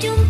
chúng